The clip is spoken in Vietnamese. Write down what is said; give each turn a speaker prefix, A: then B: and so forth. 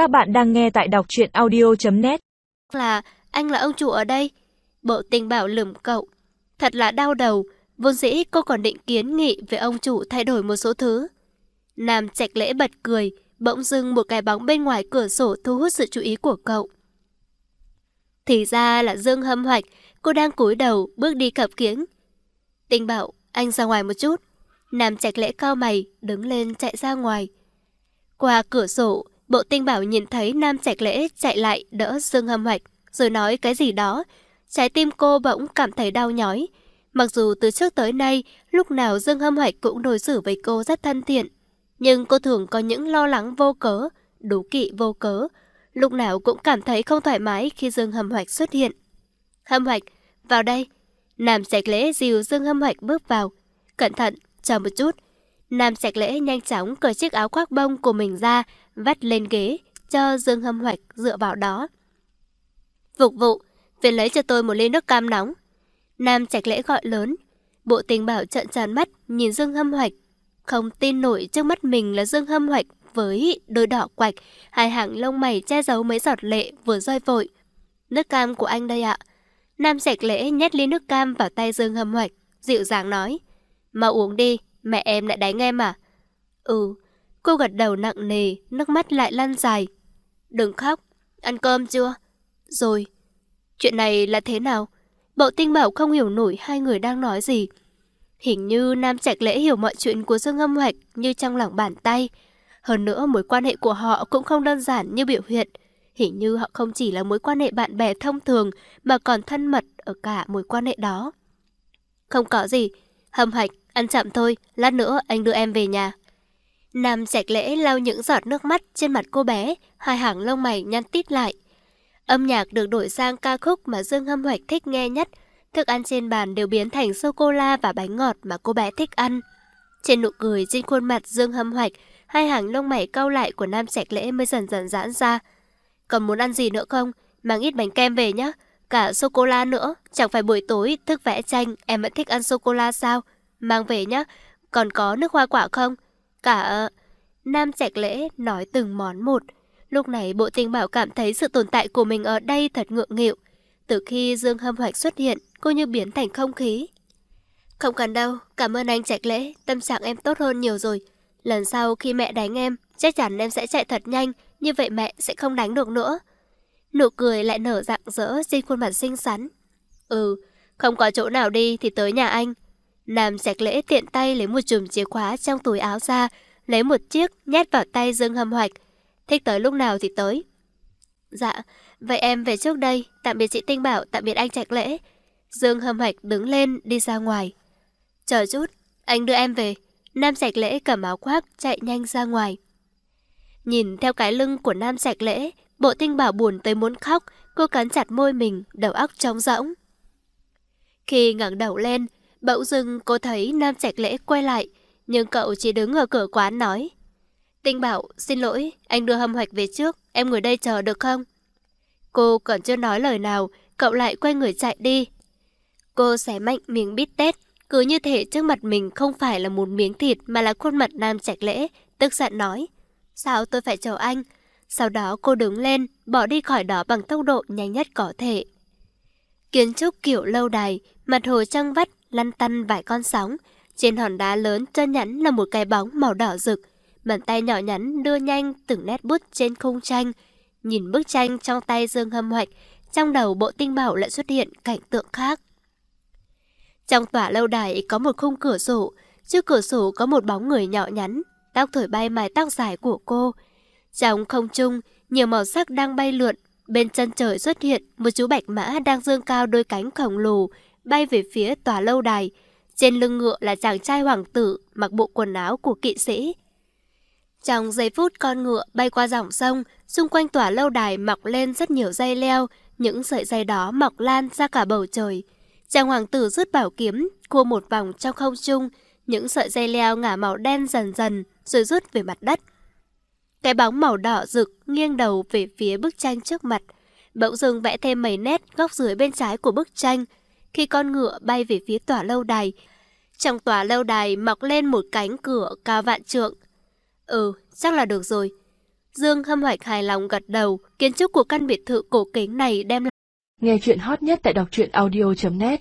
A: Các bạn đang nghe tại đọc truyện audio.net
B: Là anh là ông chủ ở đây. Bộ tình bảo lửm cậu. Thật là đau đầu. Vốn dĩ cô còn định kiến nghị về ông chủ thay đổi một số thứ. Nam trạch lễ bật cười. Bỗng dưng một cái bóng bên ngoài cửa sổ thu hút sự chú ý của cậu. Thì ra là Dương Hâm Hoạch. Cô đang cúi đầu bước đi cập kiếng. Tình bảo anh ra ngoài một chút. Nam trạch lễ cao mày đứng lên chạy ra ngoài. Qua cửa sổ, bộ tinh bảo nhìn thấy Nam Trạch Lễ chạy lại đỡ Dương Hâm Hoạch, rồi nói cái gì đó. Trái tim cô bỗng cảm thấy đau nhói. Mặc dù từ trước tới nay, lúc nào Dương Hâm Hoạch cũng đối xử với cô rất thân thiện. Nhưng cô thường có những lo lắng vô cớ, đố kỵ vô cớ. Lúc nào cũng cảm thấy không thoải mái khi Dương Hâm Hoạch xuất hiện. Hâm Hoạch, vào đây. Nam Trạch Lễ dìu Dương Hâm Hoạch bước vào. Cẩn thận, chờ một chút. Nam Sạch Lễ nhanh chóng cởi chiếc áo khoác bông của mình ra, vắt lên ghế, cho Dương Hâm Hoạch dựa vào đó. Phục vụ, về lấy cho tôi một ly nước cam nóng. Nam Trạch Lễ gọi lớn. Bộ tình bảo trận tràn mắt, nhìn Dương Hâm Hoạch. Không tin nổi trước mắt mình là Dương Hâm Hoạch với đôi đỏ quạch, hai hàng lông mày che giấu mấy giọt lệ vừa rơi vội. Nước cam của anh đây ạ. Nam Trạch Lễ nhét ly nước cam vào tay Dương Hâm Hoạch, dịu dàng nói. Mau uống đi, Mẹ em lại đánh em à? Ừ, cô gật đầu nặng nề, nước mắt lại lăn dài. Đừng khóc, ăn cơm chưa? Rồi. Chuyện này là thế nào? Bộ tinh bảo không hiểu nổi hai người đang nói gì. Hình như Nam Trạch Lễ hiểu mọi chuyện của Dương Âm Hoạch như trong lòng bàn tay. Hơn nữa mối quan hệ của họ cũng không đơn giản như biểu hiện. Hình như họ không chỉ là mối quan hệ bạn bè thông thường mà còn thân mật ở cả mối quan hệ đó. Không có gì. Hâm Hoạch, Ăn chậm thôi, lát nữa anh đưa em về nhà. Nam Trạch lễ lau những giọt nước mắt trên mặt cô bé, hai hàng lông mày nhăn tít lại. Âm nhạc được đổi sang ca khúc mà Dương Hâm Hoạch thích nghe nhất. Thức ăn trên bàn đều biến thành sô-cô-la và bánh ngọt mà cô bé thích ăn. Trên nụ cười trên khuôn mặt Dương Hâm Hoạch, hai hàng lông mày cau lại của Nam Trạch Lễ mới dần dần giãn ra. Còn muốn ăn gì nữa không? Mang ít bánh kem về nhé. Cả sô-cô-la nữa. Chẳng phải buổi tối thức vẽ tranh em vẫn thích ăn sô-cô-la sao? Mang về nhá, còn có nước hoa quả không? Cả... Ờ, Nam Trạch Lễ nói từng món một. Lúc này bộ tình bảo cảm thấy sự tồn tại của mình ở đây thật ngượng nghịu. Từ khi Dương Hâm Hoạch xuất hiện, cô như biến thành không khí. Không cần đâu, cảm ơn anh Trạch Lễ, tâm trạng em tốt hơn nhiều rồi. Lần sau khi mẹ đánh em, chắc chắn em sẽ chạy thật nhanh, như vậy mẹ sẽ không đánh được nữa. Nụ cười lại nở rạng rỡ trên khuôn mặt xinh xắn. Ừ, không có chỗ nào đi thì tới nhà anh. Nam sạch lễ tiện tay lấy một chùm chìa khóa trong túi áo ra, lấy một chiếc nhét vào tay Dương Hâm Hoạch. Thích tới lúc nào thì tới. Dạ, vậy em về trước đây, tạm biệt chị Tinh Bảo, tạm biệt anh Trạch Lễ. Dương Hâm Hoạch đứng lên đi ra ngoài. Chờ chút, anh đưa em về. Nam Sạch Lễ cầm áo khoác chạy nhanh ra ngoài. Nhìn theo cái lưng của Nam Sạch Lễ, bộ Tinh Bảo buồn tới muốn khóc, cô cắn chặt môi mình, đầu óc trống rỗng. Khi ngẩng đầu lên, Bỗng dưng cô thấy Nam Trạch Lễ quay lại, nhưng cậu chỉ đứng ở cửa quán nói. Tinh bảo, xin lỗi, anh đưa hâm hoạch về trước, em ngồi đây chờ được không? Cô còn chưa nói lời nào, cậu lại quay người chạy đi. Cô xé mạnh miếng bít tết, cứ như thể trước mặt mình không phải là một miếng thịt mà là khuôn mặt Nam Trạch Lễ, tức giận nói. Sao tôi phải chờ anh? Sau đó cô đứng lên, bỏ đi khỏi đó bằng tốc độ nhanh nhất có thể. Kiến trúc kiểu lâu đài, mặt hồ trăng vắt, lăn tăn vài con sóng. Trên hòn đá lớn trơn nhẵn là một cái bóng màu đỏ rực. Bàn tay nhỏ nhắn đưa nhanh từng nét bút trên khung tranh. Nhìn bức tranh trong tay Dương Hâm Hoạch, trong đầu bộ tinh bảo lại xuất hiện cảnh tượng khác. Trong tòa lâu đài có một khung cửa sổ, trước cửa sổ có một bóng người nhỏ nhắn, tóc thổi bay mái tóc dài của cô. Trong không trung, nhiều màu sắc đang bay lượn, bên chân trời xuất hiện một chú bạch mã đang dương cao đôi cánh khổng lồ, bay về phía tòa lâu đài. Trên lưng ngựa là chàng trai hoàng tử mặc bộ quần áo của kỵ sĩ. Trong giây phút con ngựa bay qua dòng sông, xung quanh tòa lâu đài mọc lên rất nhiều dây leo, những sợi dây đó mọc lan ra cả bầu trời. Chàng hoàng tử rút bảo kiếm, cua một vòng trong không trung, những sợi dây leo ngả màu đen dần dần rồi rút về mặt đất. Cái bóng màu đỏ rực nghiêng đầu về phía bức tranh trước mặt, bỗng dưng vẽ thêm mấy nét góc dưới bên trái của bức tranh, khi con ngựa bay về phía tòa lâu đài. Trong tòa lâu đài mọc lên một cánh cửa cao vạn trượng. Ừ, chắc là được rồi. Dương hâm hoạch hài lòng gật đầu, kiến trúc của căn biệt thự cổ kính này đem
A: Nghe chuyện hot nhất tại đọc truyện audio.net